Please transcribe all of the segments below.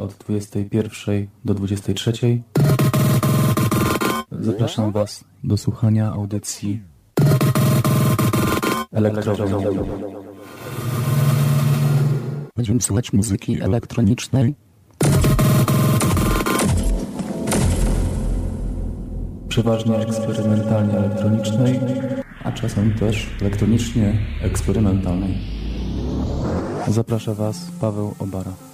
od 21 do 23. Zapraszam Was do słuchania audycji elektrowni. Będziemy słuchać muzyki elektronicznej. Przeważnie eksperymentalnie elektronicznej, a czasem też elektronicznie eksperymentalnej. Zaprasza Was Paweł Obara.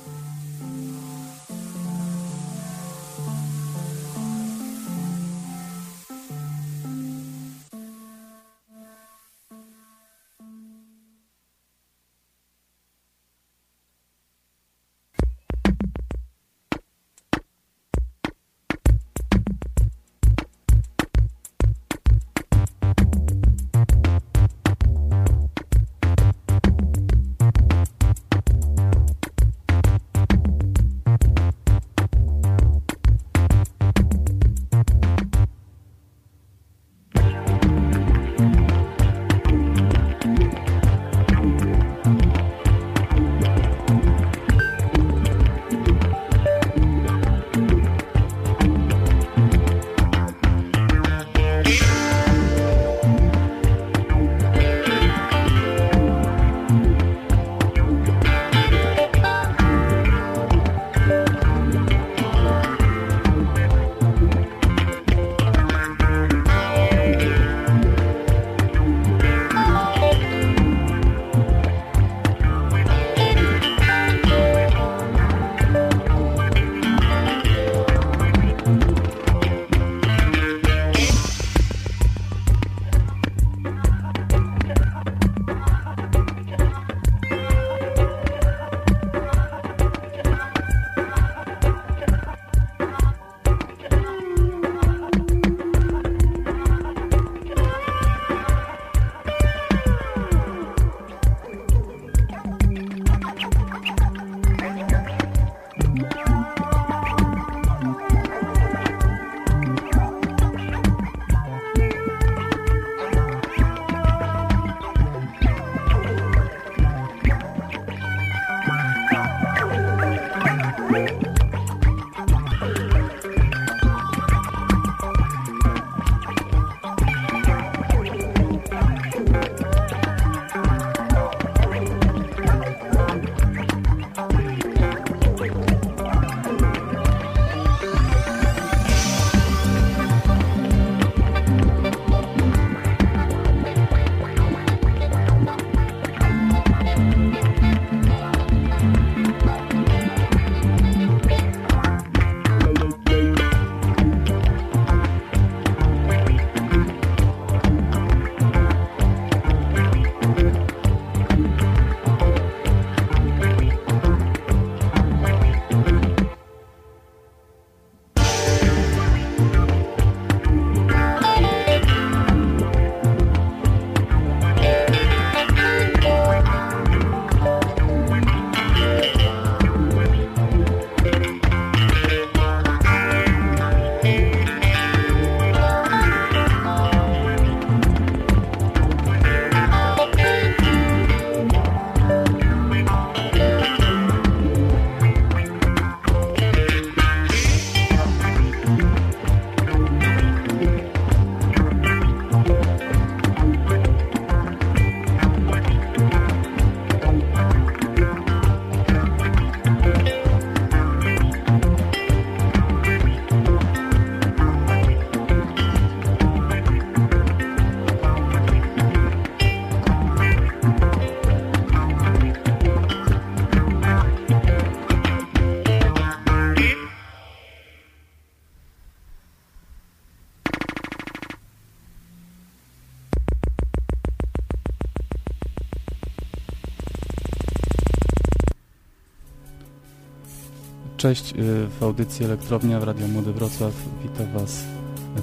Cześć, y, w audycji Elektrownia w Radio Młody Wrocław wita Was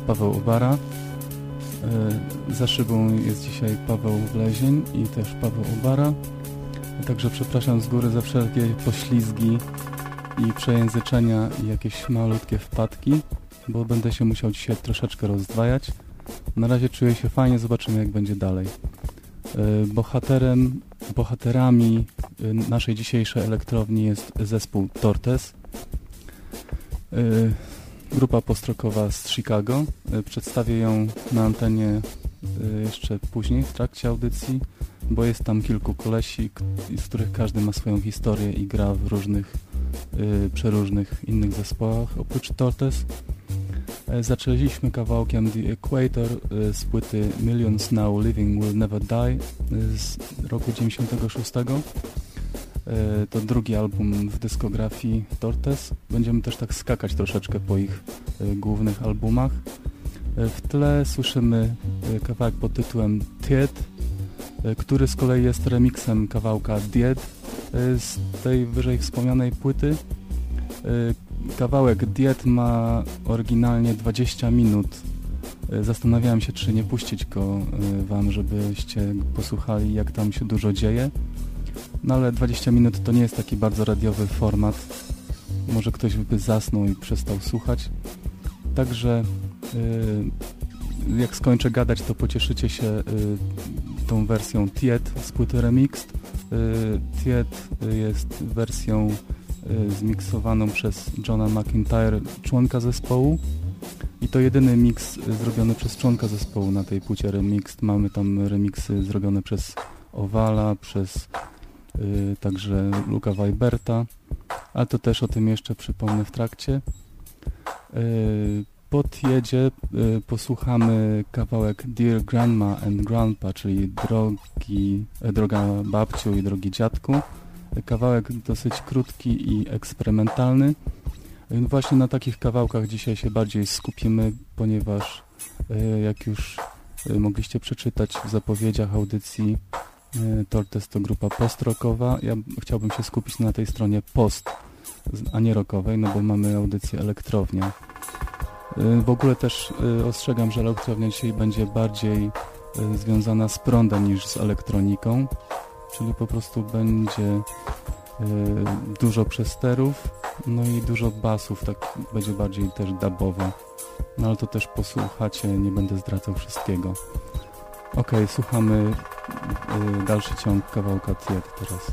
Paweł Ubara. Y, za szybą jest dzisiaj Paweł Wlezień i też Paweł Ubara. Także przepraszam z góry za wszelkie poślizgi i przejęzyczenia i jakieś malutkie wpadki, bo będę się musiał dzisiaj troszeczkę rozdwajać. Na razie czuję się fajnie, zobaczymy jak będzie dalej. Y, bohaterem, bohaterami naszej dzisiejszej elektrowni jest zespół Tortes. grupa postrokowa z Chicago. Przedstawię ją na antenie jeszcze później, w trakcie audycji, bo jest tam kilku kolesi, z których każdy ma swoją historię i gra w różnych, przeróżnych innych zespołach oprócz Tortes. E, zaczęliśmy kawałkiem The Equator e, z płyty Millions Now Living Will Never Die e, z roku 96. To drugi album w dyskografii Tortes. Będziemy też tak skakać troszeczkę po ich głównych albumach. W tle słyszymy kawałek pod tytułem Tiet, który z kolei jest remixem kawałka Diet z tej wyżej wspomnianej płyty. Kawałek Diet ma oryginalnie 20 minut. E, zastanawiałem się, czy nie puścić go e, Wam, żebyście posłuchali, jak tam się dużo dzieje. No ale 20 minut to nie jest taki bardzo radiowy format. Może ktoś by zasnął i przestał słuchać. Także e, jak skończę gadać, to pocieszycie się tą wersją Tiet z płyty Remixed. Tiet jest wersją zmiksowaną przez Johna McIntyre, członka zespołu. I to jedyny mix zrobiony przez członka zespołu na tej płycie Remixed. Mamy tam remixy zrobione przez Owala, przez y, także Luka Weiberta, ale to też o tym jeszcze przypomnę w trakcie. Y, podjedzie, y, posłuchamy kawałek Dear Grandma and Grandpa, czyli drogi, e, droga babciu i drogi dziadku. Kawałek dosyć krótki i eksperymentalny. Właśnie na takich kawałkach dzisiaj się bardziej skupimy, ponieważ e, jak już e, mogliście przeczytać w zapowiedziach audycji e, Tortes to grupa post-rockowa. Ja chciałbym się skupić na tej stronie post, a nie rockowej, no bo mamy audycję elektrownia. W ogóle też ostrzegam, że elektrownia dzisiaj będzie bardziej związana z prądem niż z elektroniką czyli po prostu będzie y, dużo przesterów, no i dużo basów, tak będzie bardziej też dubowo. No ale to też posłuchacie, nie będę zdradzał wszystkiego. Ok, słuchamy y, dalszy ciąg kawałka Tiet teraz.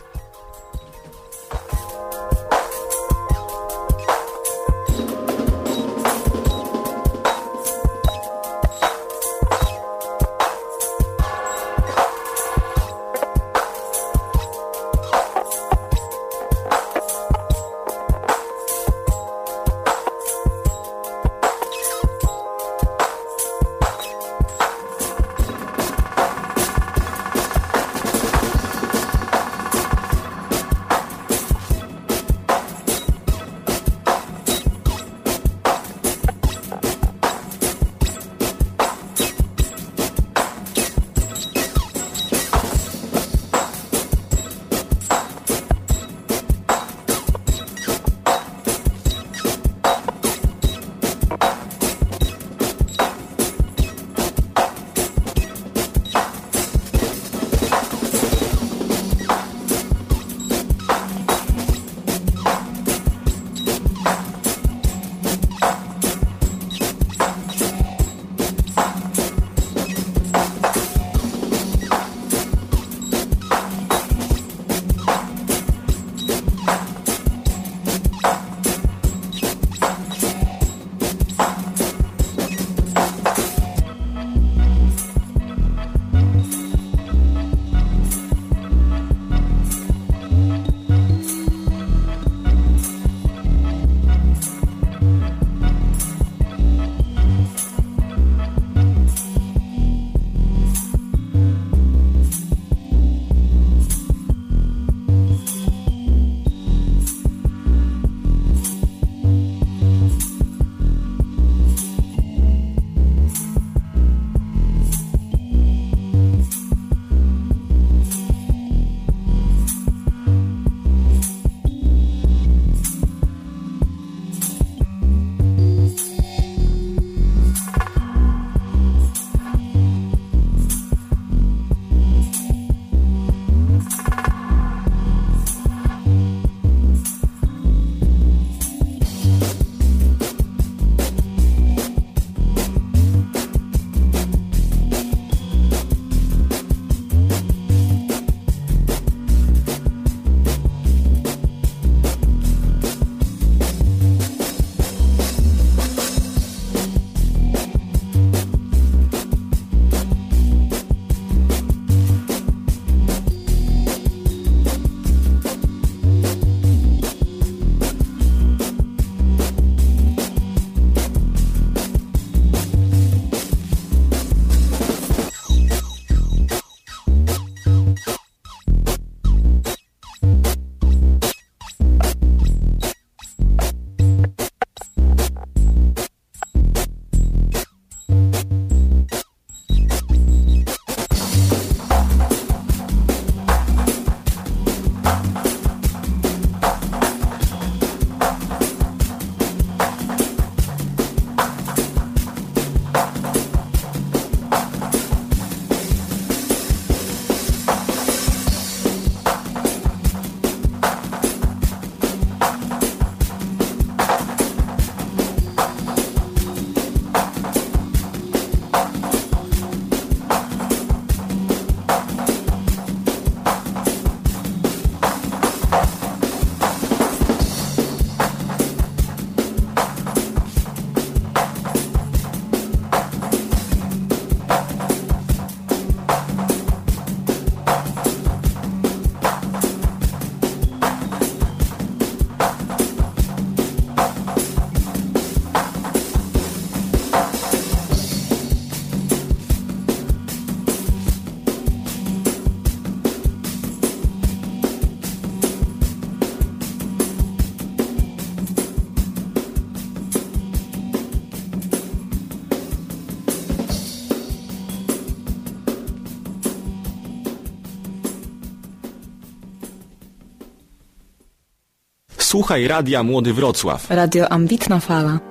Słuchaj Radia Młody Wrocław. Radio Ambitna Fala.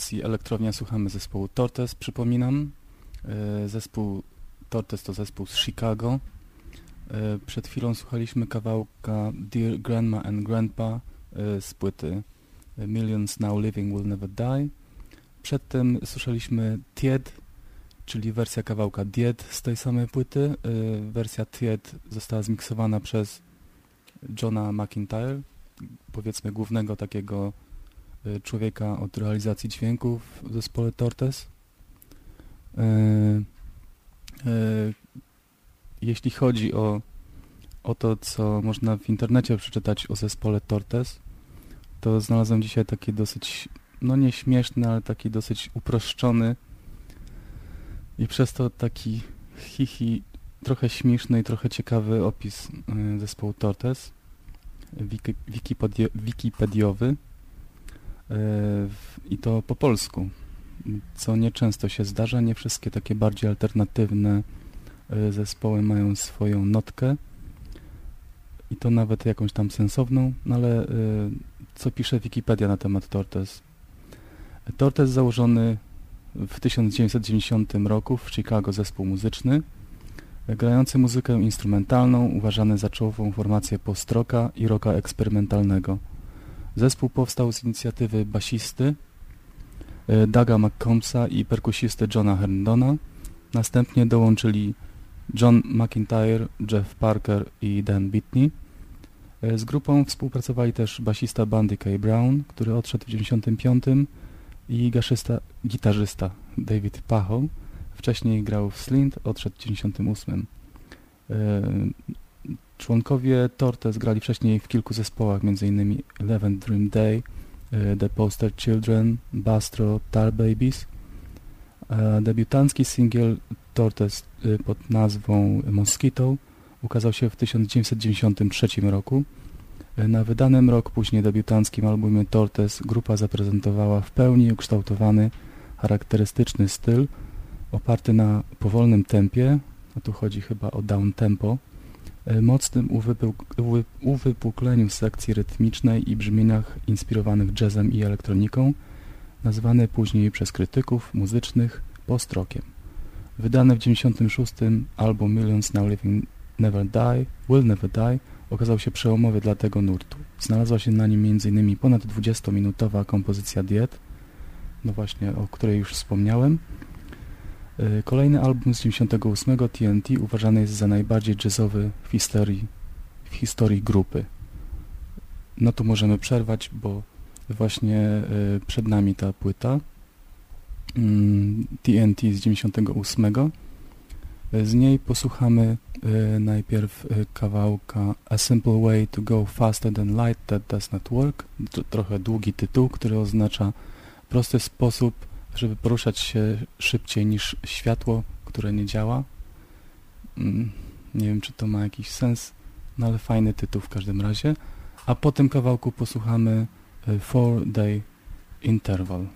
Audycji Elektrownia słuchamy zespołu Tortes. Przypominam, e, zespół Tortes to zespół z Chicago. E, przed chwilą słuchaliśmy kawałka Dear Grandma and Grandpa e, z płyty Millions Now Living Will Never Die. Przedtem słyszeliśmy Tied, czyli wersja kawałka Died z tej samej płyty. Wersja Tied została zmiksowana przez Johna McIntyre, powiedzmy głównego takiego człowieka od realizacji dźwięków w zespole Tortes. Y, y, jeśli chodzi o, o to, co można w internecie przeczytać o zespole Tortes, to znalazłem dzisiaj taki dosyć, no nie śmieszny, ale taki dosyć uproszczony i przez to taki hihi, trochę śmieszny i trochę ciekawy opis zespołu Tortes, wikipediowy i to po polsku, co nieczęsto się zdarza. Nie wszystkie takie bardziej alternatywne e, zespoły mają swoją notkę i to nawet jakąś tam sensowną, no ale e, co pisze Wikipedia na temat Tortes? Tortes założony w 1990 roku w Chicago zespół muzyczny, grający muzykę instrumentalną, uważany za czołową formację post-rocka i rocka eksperymentalnego. Zespół powstał z inicjatywy basisty e, Daga McCombsa i perkusisty Johna Herndona. Następnie dołączyli John McIntyre, Jeff Parker i Dan Bitney. E, z grupą współpracowali też basista bandy K. Brown, który odszedł w 1995 i gaszysta, gitarzysta David Pacho. Wcześniej grał w Slint, odszedł w 1998. Członkowie Tortes grali wcześniej w kilku zespołach, m.in. Eleven Dream Day, e, The Poster Children, Bastro, Tar Babies, A debiutancki singiel Tortoise y, pod nazwą Mosquito ukazał się w 1993 roku. Y, na wydanym rok później debiutanckim albumie Tortoise grupa zaprezentowała w pełni ukształtowany, charakterystyczny styl oparty na powolnym tempie, a tu chodzi chyba o down tempo, mocnym uwypukleniu sekcji rytmicznej i brzmieniach inspirowanych jazzem i elektroniką, nazwany później przez krytyków muzycznych post-rockiem. Wydany w 96 album Millions Now Living Never Die, Will Never Die okazał się przełomowy dla tego nurtu. Znalazła się na nim m.in. ponad 20-minutowa kompozycja Diet, no właśnie, o której już wspomniałem. Y, kolejny album z 98 TNT uważany jest za najbardziej jazzowy w historii, w historii grupy. No to możemy przerwać, bo właśnie y, przed nami ta płyta TNT mm, z 98. Z niej posłuchamy najpierw kawałka A Simple Way to Go Faster Than Light That Does Not Work. Trochę długi tytuł, który oznacza prosty sposób, żeby poruszać się szybciej niż światło, które nie działa. Mm, nie wiem, czy to ma jakiś sens, no ale fajny tytuł w każdym razie. A po tym kawałku posłuchamy Four Day Interval.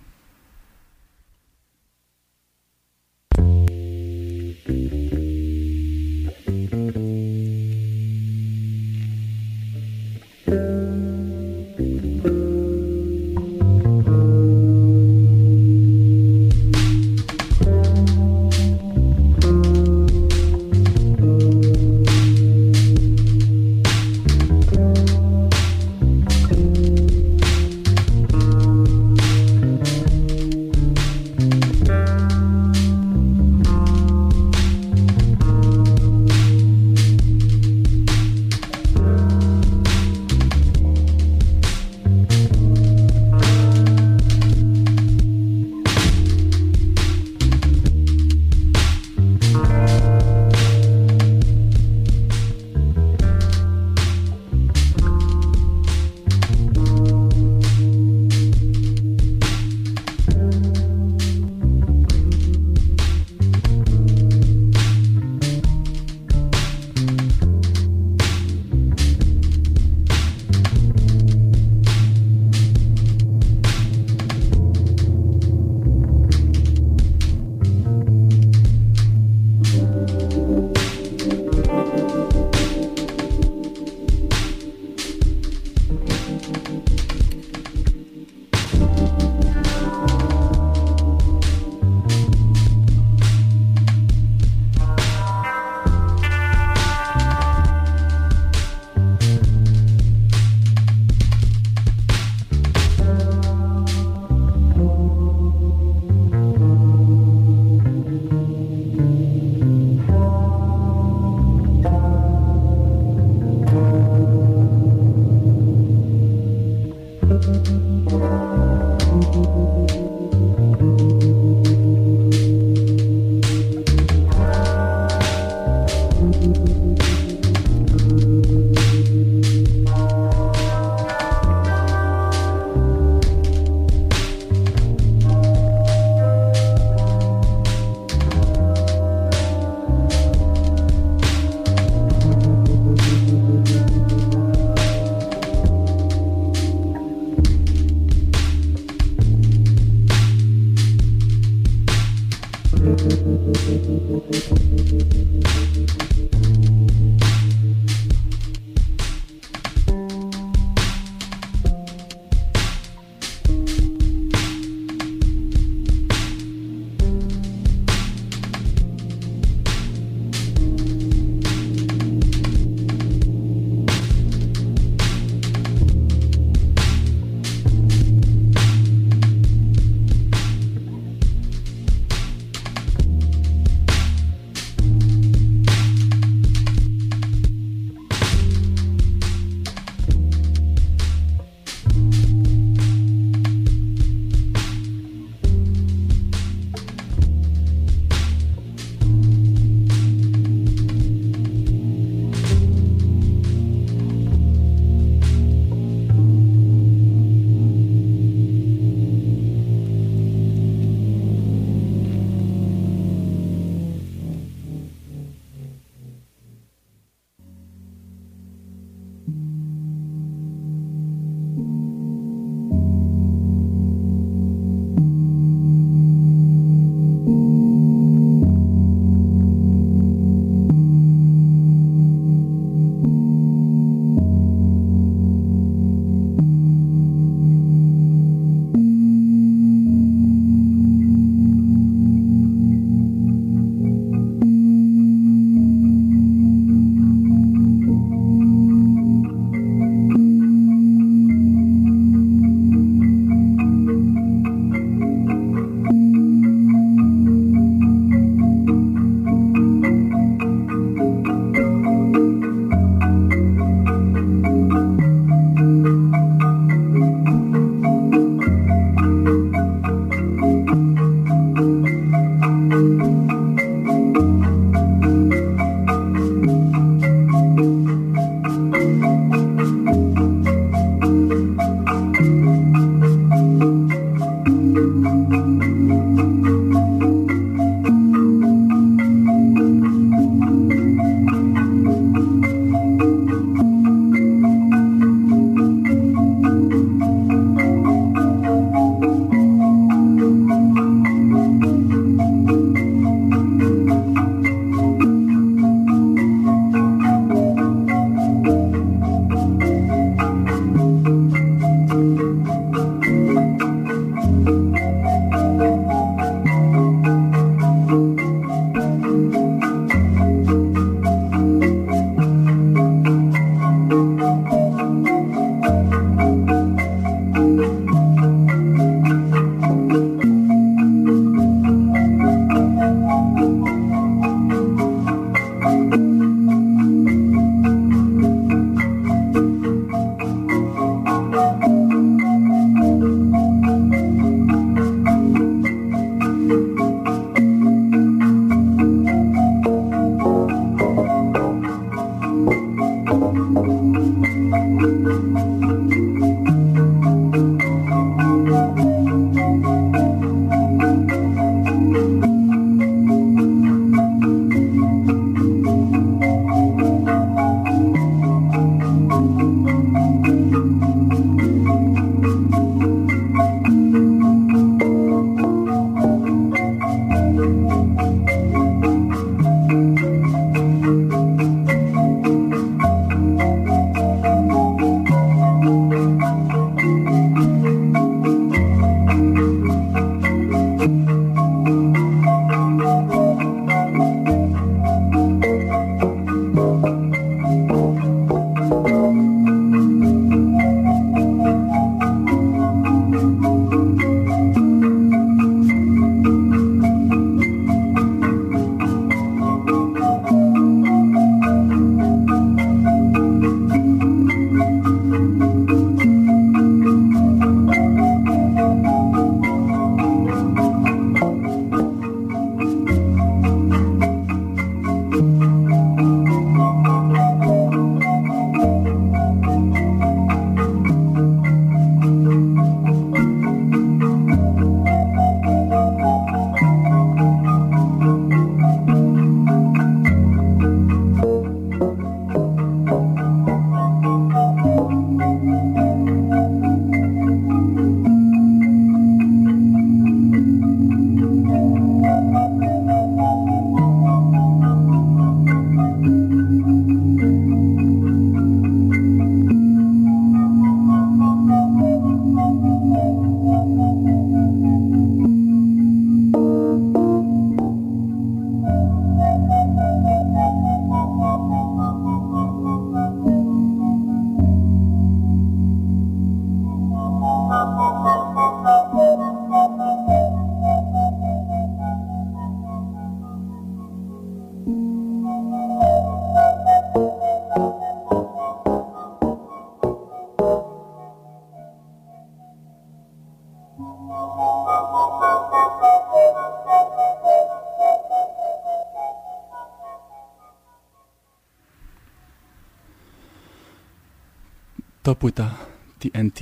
To płyta TNT,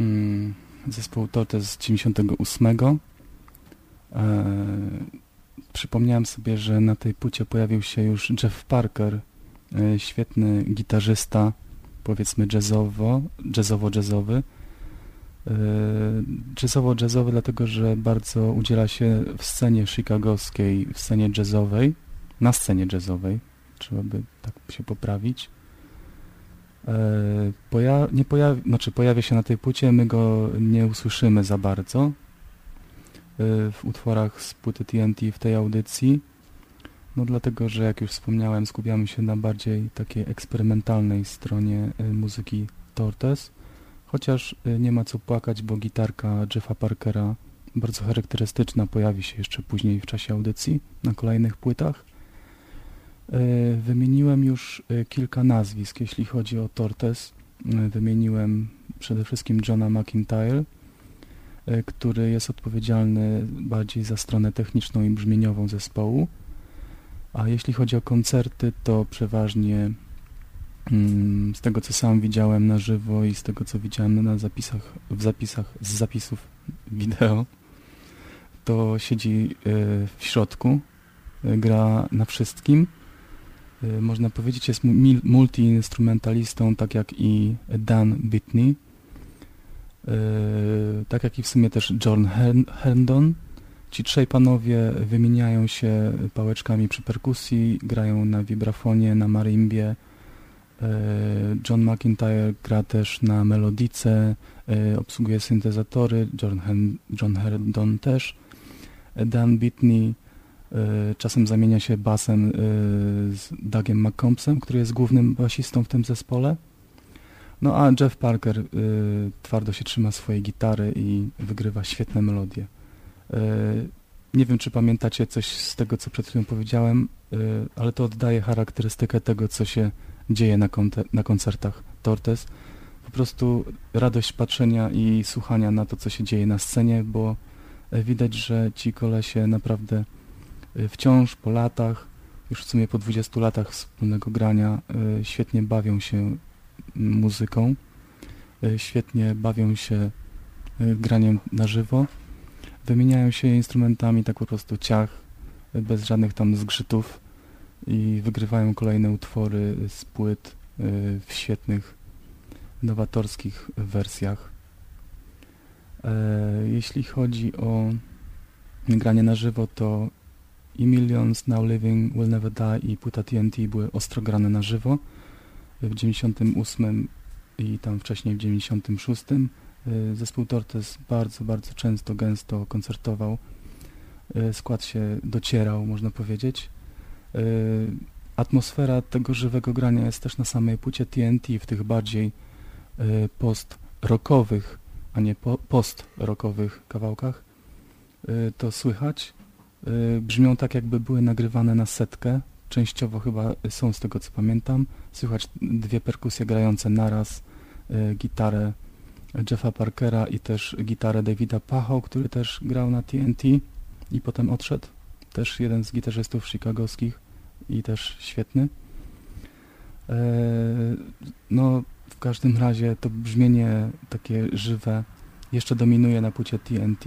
mm, zespołu Tortes z 98. E, przypomniałem sobie, że na tej płycie pojawił się już Jeff Parker, e, świetny gitarzysta, powiedzmy jazzowo, jazzowo-jazzowy. E, jazzowo-jazzowy dlatego, że bardzo udziela się w scenie chicagowskiej, w scenie jazzowej, na scenie jazzowej, trzeba by tak się poprawić. E, poja nie pojawi znaczy pojawia się na tej płycie, my go nie usłyszymy za bardzo e, w utworach z płyty TNT w tej audycji. No dlatego, że jak już wspomniałem, skupiamy się na bardziej takiej eksperymentalnej stronie e, muzyki Tortes. Chociaż nie ma co płakać, bo gitarka Jeffa Parkera, bardzo charakterystyczna, pojawi się jeszcze później w czasie audycji na kolejnych płytach. E, wymieniłem już e, kilka nazwisk, jeśli chodzi o Tortes. E, wymieniłem przede wszystkim Johna McIntyre, który jest odpowiedzialny bardziej za stronę techniczną i brzmieniową zespołu. A jeśli chodzi o koncerty, to przeważnie mm, z tego, co sam widziałem na żywo i z tego, co widziałem na zapisach, w zapisach z zapisów wideo, to siedzi w środku, gra na wszystkim można powiedzieć, jest multiinstrumentalistą, tak jak i Dan Whitney, y, tak jak i w sumie też John Herndon. Ci trzej panowie wymieniają się pałeczkami przy perkusji, grają na vibrafonie, na marimbie. Y, John McIntyre gra też na melodice, obsługuje syntezatory, John, Herndon też. Dan Whitney E, czasem zamienia się basem e, z Dougiem McCombsem, który jest głównym basistą w tym zespole. No a Jeff Parker e, twardo się trzyma swojej gitary i wygrywa świetne melodie. Nie wiem, czy pamiętacie coś z tego, co przed chwilą powiedziałem, ale to oddaje charakterystykę tego, co się dzieje na, na koncertach Tortes. Po prostu radość patrzenia i słuchania na to, co się dzieje na scenie, bo widać, że ci kolesie naprawdę wciąż po latach, już w sumie po 20 latach wspólnego grania, y, świetnie bawią się muzyką, y, świetnie bawią się graniem na żywo, wymieniają się instrumentami tak po prostu ciach, bez żadnych tam zgrzytów i wygrywają kolejne utwory z płyt w świetnych, nowatorskich wersjach. E, jeśli chodzi o granie na żywo, to i Millions, Now Living, Will Never Die i płyta TNT były ostro grane na żywo. W 98 i tam wcześniej w 96 y, zespół Tortes bardzo, bardzo często, gęsto koncertował. Y, skład się docierał, można powiedzieć. Y, atmosfera tego żywego grania jest też na samej płycie TNT w tych bardziej post-rockowych, a nie post-rockowych kawałkach. To słychać. Y, brzmią tak, jakby były nagrywane na setkę. Częściowo chyba są z tego, co pamiętam. Słychać dwie perkusje grające naraz, y, gitarę Jeffa Parkera i też gitarę Davida Pacho, który też grał na TNT i potem odszedł. Też jeden z gitarzystów chicagowskich i też świetny. E, no, w każdym razie to brzmienie takie żywe jeszcze dominuje na płycie TNT.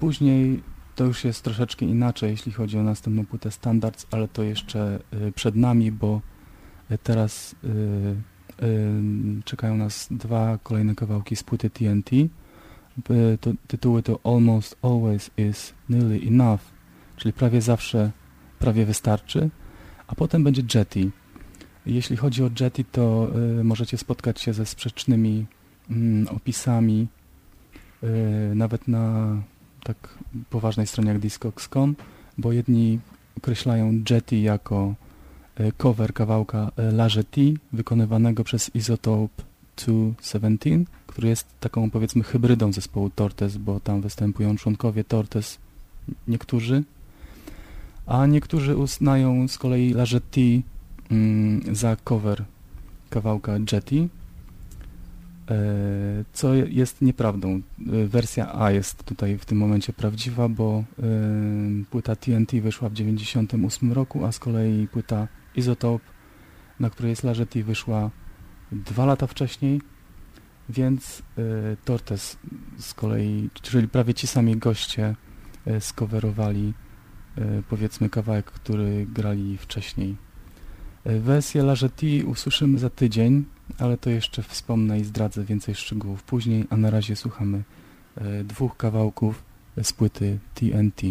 Później to już jest troszeczkę inaczej, jeśli chodzi o następną płytę Standards, ale to jeszcze y, przed nami, bo y, teraz y, czekają nas dwa kolejne kawałki z płyty TNT. To, tytuły to Almost Always Is Nearly Enough, czyli prawie zawsze, prawie wystarczy, a potem będzie Jetty. Jeśli chodzi o Jetty, to możecie spotkać się ze sprzecznymi mm, opisami, nawet na tak poważnej stronie jak Discogs.com, bo jedni określają Jetty jako e, cover kawałka e, La wykonywanego przez Isotope 217, który jest taką powiedzmy hybrydą zespołu Tortes, bo tam występują członkowie Tortes niektórzy, a niektórzy uznają z kolei La mm, za cover kawałka Jetty, co jest nieprawdą. E, wersja A jest tutaj w tym momencie prawdziwa, bo e, płyta TNT wyszła w 1998 roku, a z kolei płyta Isotope, na której jest Lażeti, wyszła dwa lata wcześniej, więc Tortes z kolei, czyli prawie ci sami goście skowerowali powiedzmy kawałek, który grali wcześniej. Wersję La Jetty usłyszymy za tydzień, ale to jeszcze wspomnę i zdradzę więcej szczegółów później, a na razie słuchamy dwóch kawałków z płyty TNT.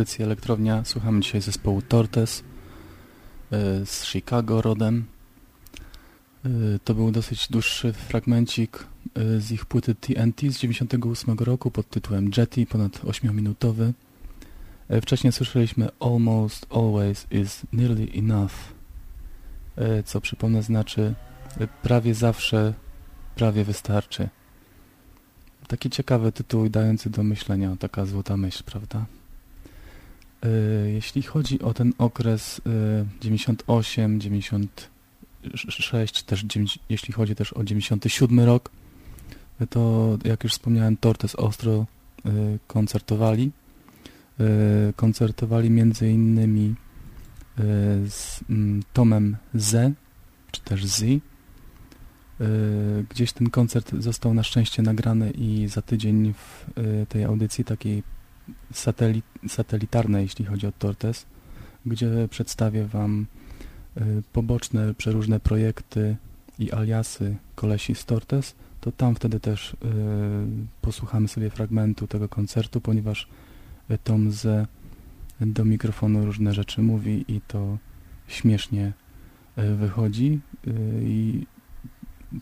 Audycji Elektrownia słuchamy dzisiaj zespołu Tortes y, z Chicago rodem. Y, to był dosyć dłuższy fragmencik y, z ich płyty TNT z 98 roku pod tytułem Jetty, ponad 8-minutowy. Wcześniej słyszeliśmy Almost Always is Nearly Enough, co przypomnę znaczy prawie zawsze, prawie wystarczy. Taki ciekawy tytuł dający do myślenia, taka złota myśl, prawda? Y, jeśli chodzi o ten okres 98, 96, też jeśli chodzi też o 97 rok, to jak już wspomniałem, Tortes Ostro koncertowali. Koncertowali między innymi z mm, Tomem Z, czy też Z, Gdzieś ten koncert został na szczęście nagrany i za tydzień w tej audycji takiej satelit, satelitarne, jeśli chodzi o Tortes, gdzie przedstawię Wam y, poboczne, przeróżne projekty i aliasy kolesi z Tortes, to tam wtedy też y, posłuchamy sobie fragmentu tego koncertu, ponieważ y, Tom z do mikrofonu różne rzeczy mówi i to śmiesznie wychodzi i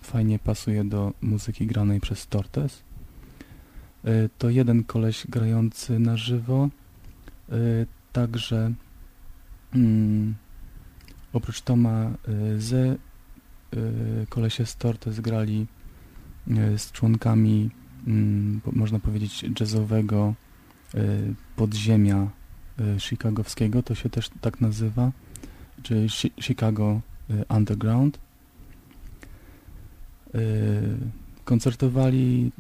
fajnie pasuje do muzyki granej przez Tortes. E, to jeden koleś grający na żywo, e, także mm, oprócz Toma e, z kolesie z Tortes grali z członkami, mm, można powiedzieć, jazzowego podziemia chicagowskiego, to się też tak nazywa, czyli Chicago Underground. Koncertowali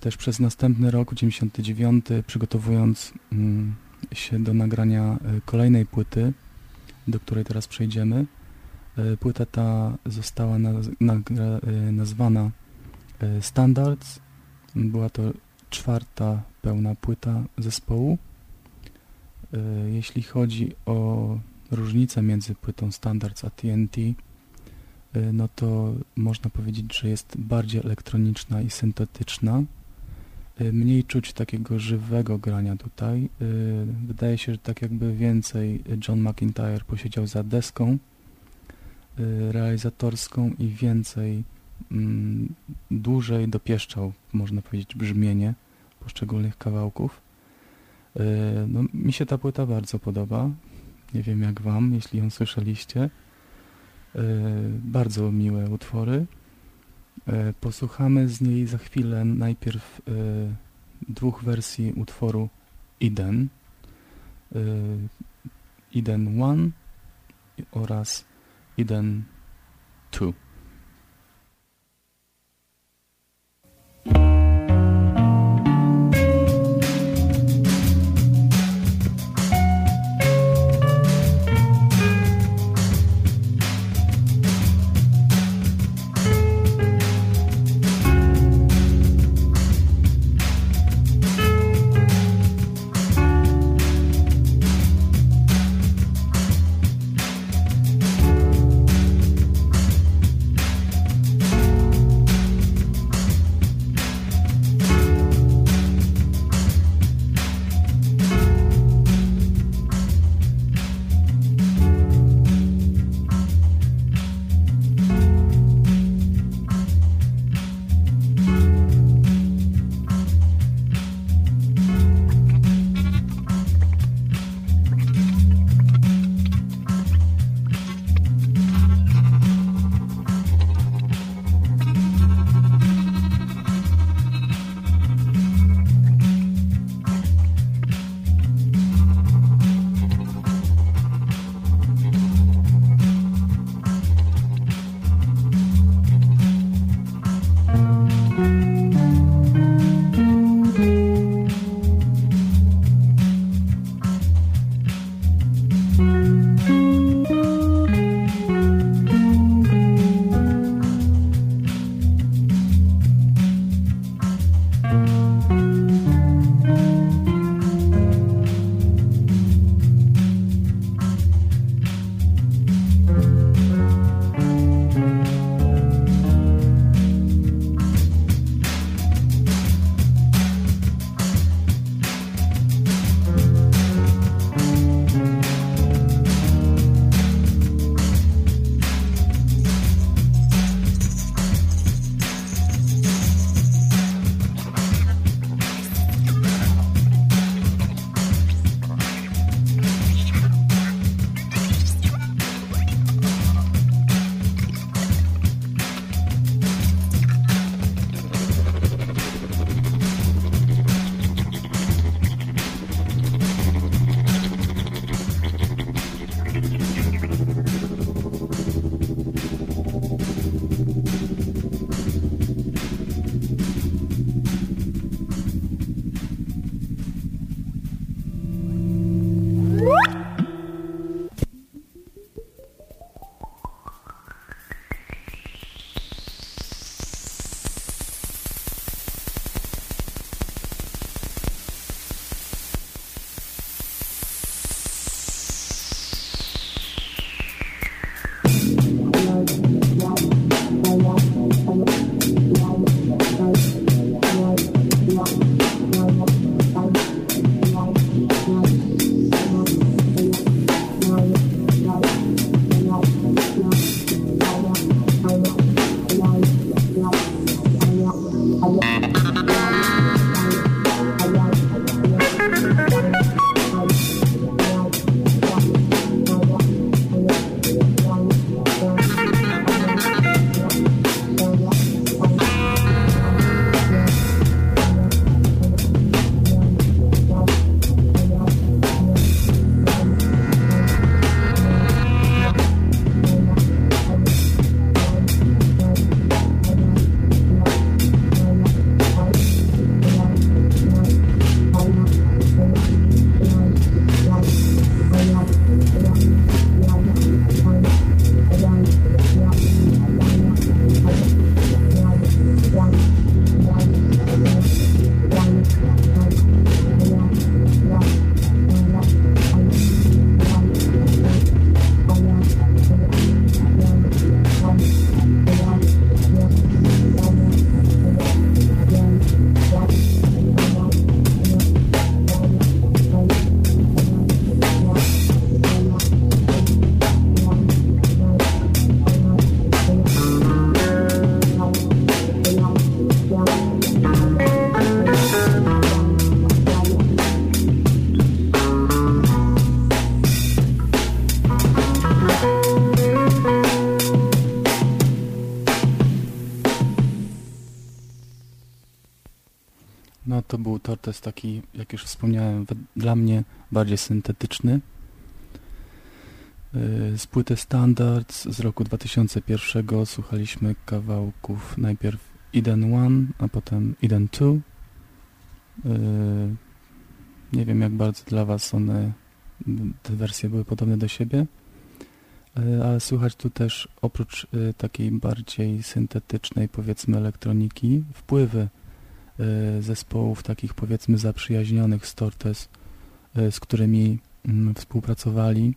też przez następny rok, 99, przygotowując mm, się do nagrania y, kolejnej płyty, do której teraz przejdziemy. Y, płyta ta została nazwana Standards. Była to czwarta pełna płyta zespołu. Jeśli chodzi o różnicę między płytą Standards a TNT, Y, no to można powiedzieć, że jest bardziej elektroniczna i syntetyczna. Y, mniej czuć takiego żywego grania tutaj. Y, wydaje się, że tak jakby więcej John McIntyre posiedział za deską realizatorską i więcej, mm, dłużej dopieszczał, można powiedzieć, brzmienie poszczególnych kawałków. No, mi się ta płyta bardzo podoba. Nie wiem jak Wam, jeśli ją słyszeliście. E, bardzo miłe utwory. E, posłuchamy z niej za chwilę najpierw e, dwóch wersji utworu Eden. Eden 1 oraz Eden 2. to Tortes taki, jak już wspomniałem, dla mnie bardziej syntetyczny. Y, z płyty Standards z roku 2001 słuchaliśmy kawałków najpierw Eden 1, a potem Eden 2. Y, nie wiem jak bardzo dla Was one, te wersje były podobne do siebie, y, ale słychać tu też oprócz takiej bardziej syntetycznej powiedzmy elektroniki wpływy zespołów takich powiedzmy zaprzyjaźnionych z Tortes, z którymi mm, współpracowali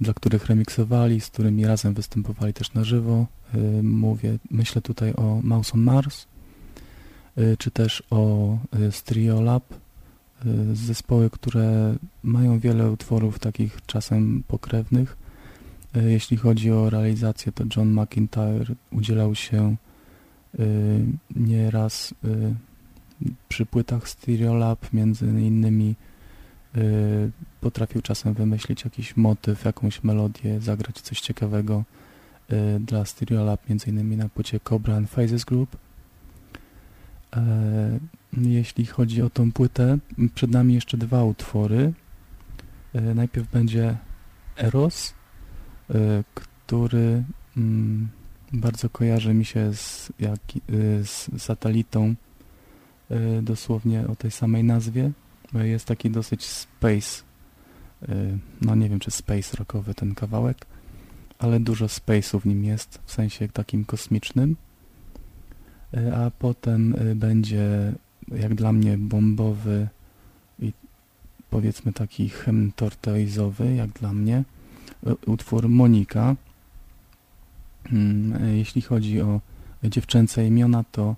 dla których remiksowali, z którymi razem występowali też na żywo. Y, mówię, myślę tutaj o Mouse on Mars, czy też o y, Striolab, zespoły, które mają wiele utworów takich czasem pokrewnych. Jeśli chodzi o realizację, to John McIntyre udzielał się nieraz przy płytach Stereolab, między innymi Y, potrafił czasem wymyślić jakiś motyw, jakąś melodię, zagrać coś ciekawego y, dla Stereolab, między innymi na płycie Cobra and Phases Group. E, jeśli chodzi o tą płytę, przed nami jeszcze dwa utwory. E, najpierw będzie Eros, e, który mm, bardzo kojarzy mi się z, jak, z satelitą, dosłownie o tej samej nazwie. Jest taki dosyć space, y, no nie wiem czy space rockowy ten kawałek, ale dużo space'u w nim jest, w sensie takim kosmicznym. A potem będzie jak dla mnie bombowy i powiedzmy taki hymn tortoizowy, jak dla mnie, utwór Monika. Mm, jeśli chodzi o dziewczęce imiona, to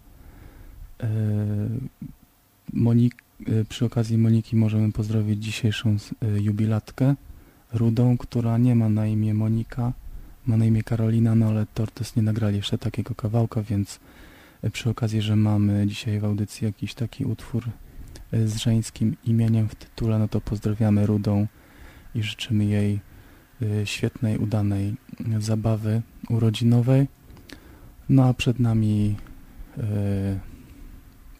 Monik, Y, przy okazji Moniki możemy pozdrowić dzisiejszą y, jubilatkę Rudą, która nie ma na imię Monika, ma na imię Karolina, no ale Tortes nie nagrali jeszcze takiego kawałka, więc przy okazji, że mamy dzisiaj w audycji jakiś taki utwór z żeńskim imieniem w tytule, no to pozdrawiamy Rudą i życzymy jej świetnej, udanej zabawy urodzinowej. No a przed nami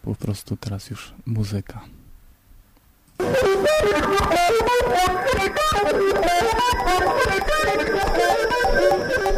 po prostu teraz już muzyka.